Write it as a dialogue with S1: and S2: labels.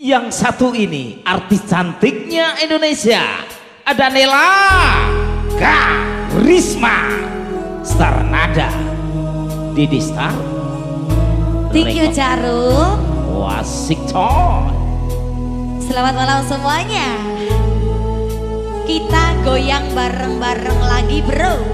S1: Yang satu ini artis cantiknya Indonesia. Ada Nela Karisma. Star Nada. Didi Star.
S2: Thank you Jarum.
S1: Washington
S2: Selamat malam semuanya. Kita goyang bareng-bareng lagi bro.